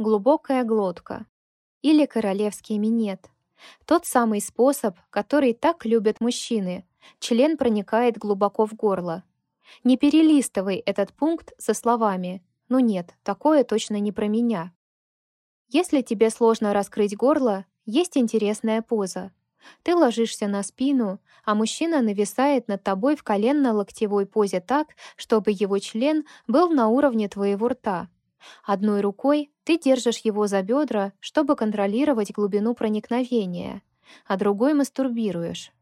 Глубокая глотка или королевский минет. Тот самый способ, который так любят мужчины. Член проникает глубоко в горло. Не перелистывай этот пункт со словами «Ну нет, такое точно не про меня». Если тебе сложно раскрыть горло, есть интересная поза. Ты ложишься на спину, а мужчина нависает над тобой в коленно-локтевой позе так, чтобы его член был на уровне твоего рта. Одной рукой ты держишь его за бедра, чтобы контролировать глубину проникновения, а другой мастурбируешь.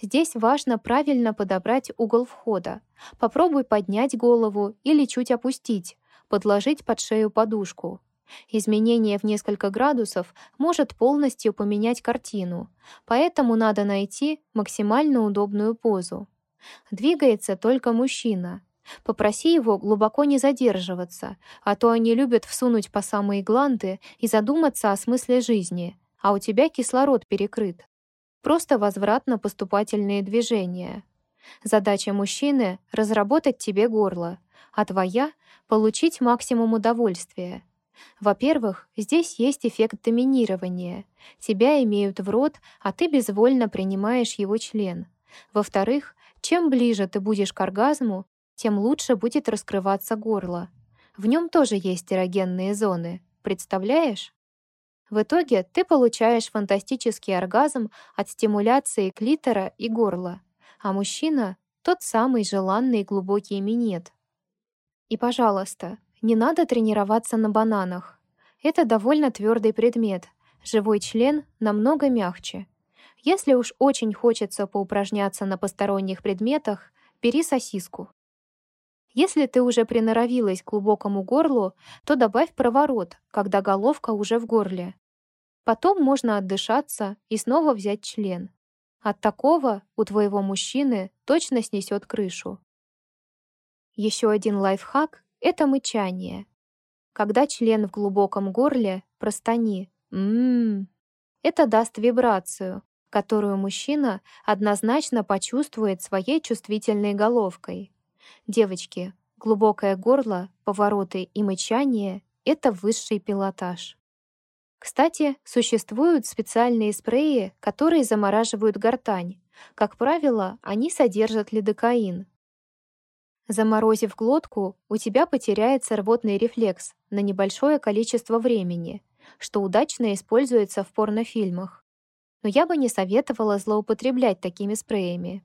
Здесь важно правильно подобрать угол входа. Попробуй поднять голову или чуть опустить, подложить под шею подушку. Изменение в несколько градусов может полностью поменять картину, поэтому надо найти максимально удобную позу. Двигается только мужчина. Попроси его глубоко не задерживаться, а то они любят всунуть по самые гланды и задуматься о смысле жизни, а у тебя кислород перекрыт. Просто возвратно-поступательные движения. Задача мужчины — разработать тебе горло, а твоя — получить максимум удовольствия — во-первых, здесь есть эффект доминирования. Тебя имеют в рот, а ты безвольно принимаешь его член. Во-вторых, чем ближе ты будешь к оргазму, тем лучше будет раскрываться горло. В нем тоже есть эрогенные зоны. Представляешь? В итоге ты получаешь фантастический оргазм от стимуляции клитора и горла, а мужчина — тот самый желанный глубокий минет. И, пожалуйста, не надо тренироваться на бананах. Это довольно твердый предмет. Живой член намного мягче. Если уж очень хочется поупражняться на посторонних предметах, бери сосиску. Если ты уже приноровилась к глубокому горлу, то добавь проворот, когда головка уже в горле. Потом можно отдышаться и снова взять член. От такого у твоего мужчины точно снесет крышу. Еще один лайфхак это мычание. Когда член в глубоком горле, простани «ммм». Это даст вибрацию, которую мужчина однозначно почувствует своей чувствительной головкой. Девочки, глубокое горло, повороты и мычание — это высший пилотаж. Кстати, существуют специальные спреи, которые замораживают гортань. Как правило, они содержат лидокаин, Заморозив глотку, у тебя потеряется рвотный рефлекс на небольшое количество времени, что удачно используется в порнофильмах. Но я бы не советовала злоупотреблять такими спреями.